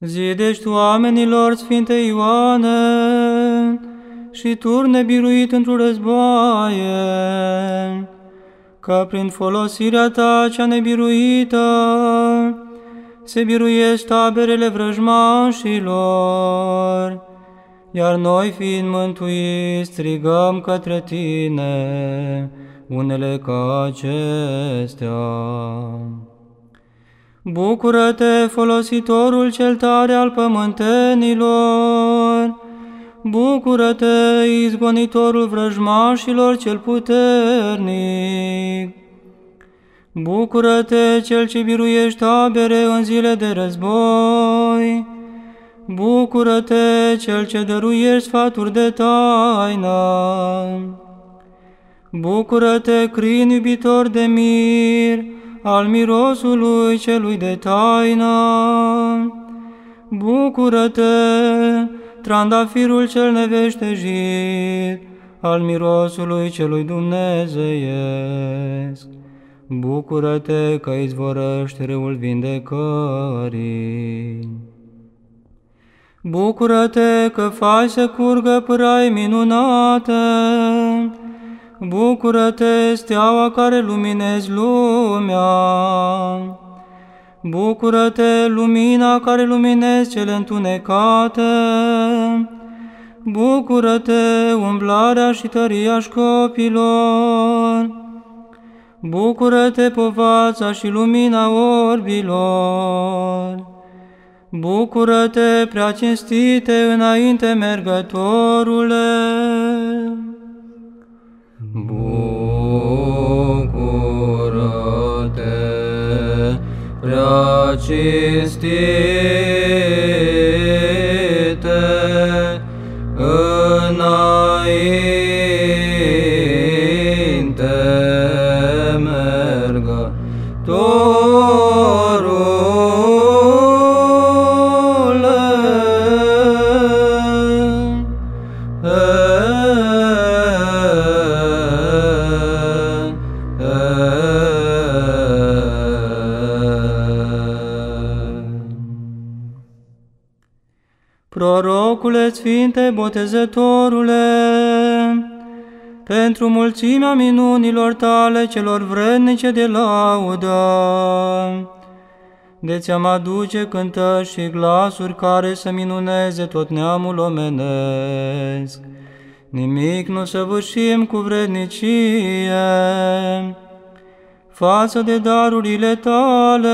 Zidești oamenilor, Sfinte Ioane, și turne biruit într-o războaie, ca prin folosirea ta cea nebiruită se biruiesc taberele vrăjmașilor, iar noi fiind mântuiți strigăm către tine unele ca acestea. Bucură-te, folositorul cel tare al pământenilor! Bucură-te, izgonitorul vrăjmașilor cel puternic! Bucură-te, cel ce biruiești tabere în zile de război! Bucură-te, cel ce dăruiești sfaturi de taină! Bucură-te, crin iubitor de mir, al mirosului celui de taină. Bucură-te, trandafirul cel neveștejit, al mirosului celui dumnezeiesc. Bucură-te că izvorăști râul vindecării. Bucură-te că faci să curgă pârai minunate, Bucură-te, steaua care luminezi lumea! Bucură-te, lumina care luminezi cele întunecate! Bucură-te, umblarea și tăria școpilor! Bucură-te, povața și lumina orbilor! Bucură-te, prea cinstite înainte mergătorule! Bucură-te, prea cinstit, Prorocule Sfinte Botezătorule, pentru mulțimea minunilor tale celor vrednice de laudă, de ți-am aduce cântări și glasuri care să minuneze tot neamul omenesc. Nimic nu săvârșim cu vrednicie față de darurile tale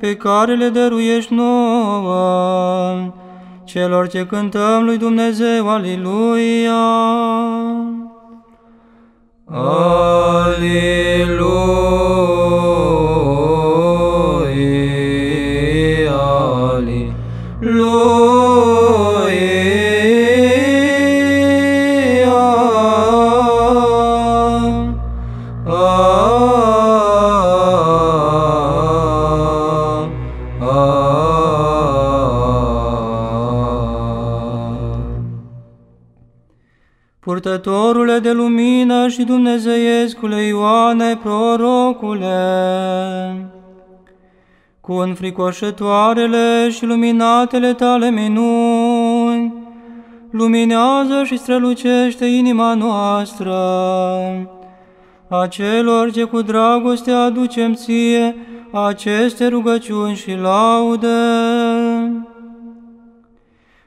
pe care le dăruiești nouă, celor ce cântăm lui Dumnezeu, Aliluia! Aleluia, Purtătorule de lumină și Dumnezeiescule Ioane, prorocule, cu înfricoșătoarele și luminatele tale minuni, luminează și strălucește inima noastră, a celor ce cu dragoste aducem ție aceste rugăciuni și laude.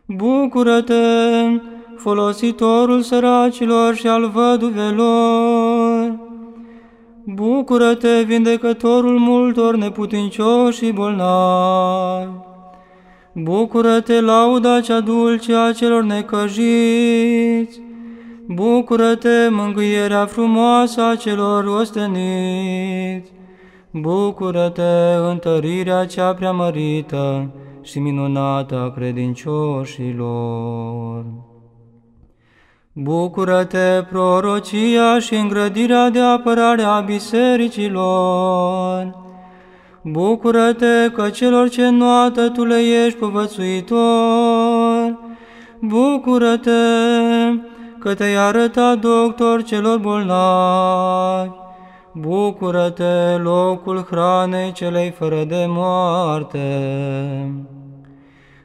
Bucură-te, folositorul săracilor și al văduvelor. Bucură-te, vindecătorul multor neputincioși și bolnavi. Bucură-te, lauda cea dulce a celor necăjiți. Bucură-te, mângâierea frumoasă a celor osteniți. Bucură-te, întărirea cea preamărită și minunată a credincioșilor. Bucură-te, prorocia și îngrădirea de apărare a bisericilor. Bucură-te că celor ce noată tu le ești povățuitor. Bucură-te că te-ai arătat doctor celor bolnavi. Bucură-te, locul hranei celei fără de moarte.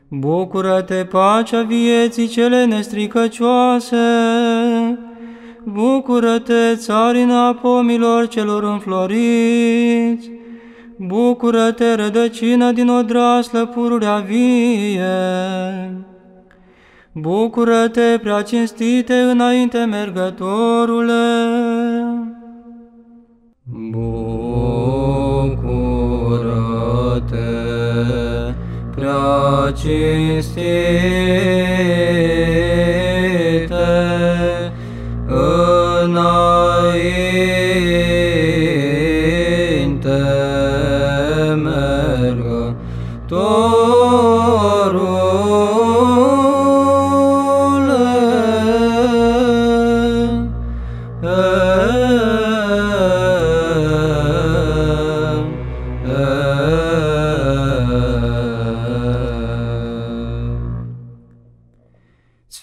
Bucură-te, pacea vieții cele nestricăcioase! Bucură-te, țarina pomilor celor înfloriți! Bucură-te, rădăcină din odraslă pururea vie! Bucură-te, prea cinstite înainte mergătorule! Prea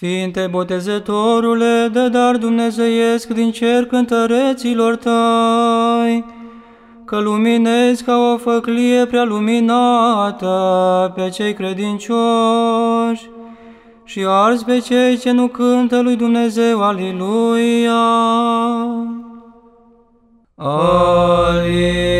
Sfinte botezătorule, dă dar dumnezeiesc din cer cântăreților tăi, că luminezi ca o făclie prea luminată pe cei credincioși și arzi pe cei ce nu cântă lui Dumnezeu, Aliluia. Aliluia,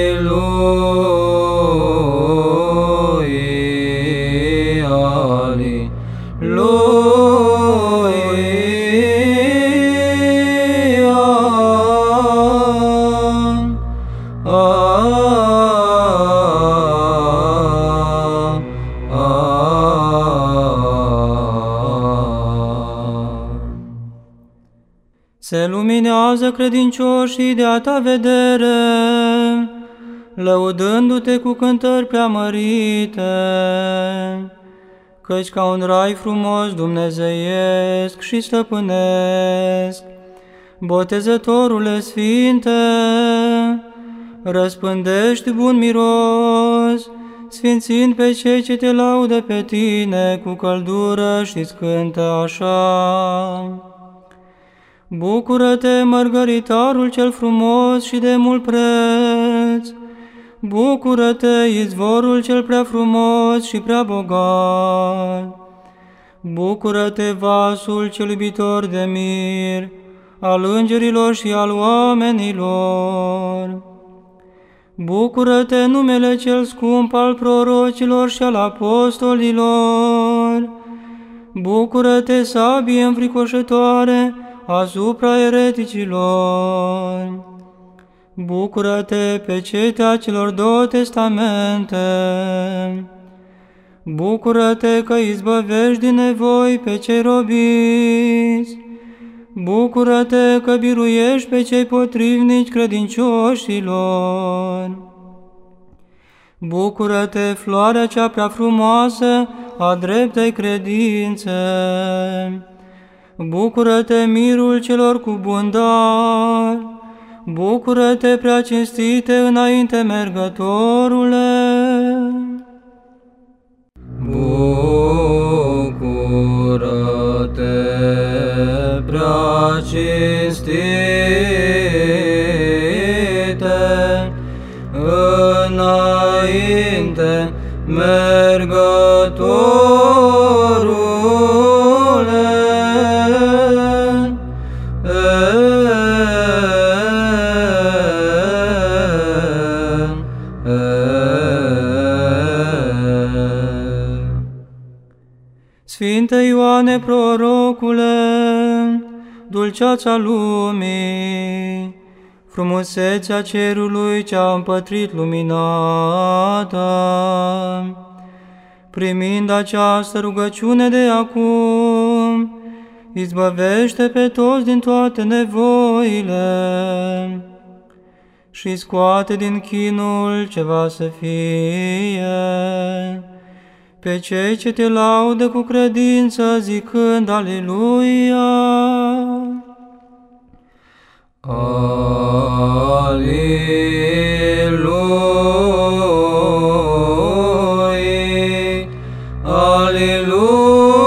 credincioșii de a ta vedere, lăudându-te cu cântări preamărite, căci ca un rai frumos dumnezeiesc și stăpânesc, botezătorule sfinte, răspândești bun miros, sfințind pe cei ce te laudă pe tine cu căldură și cântă așa. Bucură-te, mărgăritarul cel frumos și de mult preț! Bucură-te, izvorul cel prea frumos și prea bogat! Bucură-te, vasul cel iubitor de mir, al îngerilor și al oamenilor! Bucură-te, numele cel scump al prorocilor și al apostolilor! Bucură-te, sabie înfricoșătoare, asupra ereticilor. Bucură-te pe cetea celor două testamente. Bucură-te că izbăvești din nevoi pe cei robiți. Bucură-te că biruiești pe cei potrivnici credincioșilor. Bucură-te, floarea cea prea frumoasă a dreptei credințe. Bucură-te, mirul celor cu bun dar! Bucură-te, prea cinstite înainte mergătorule! Dulceața lumii, frumusețea cerului ce-a împătrit luminată, primind această rugăciune de acum, izbăvește pe toți din toate nevoile și scoate din chinul ce va să fie pe cei ce te laudă cu credință zicând Aleluia. Aleluia, Aleluia.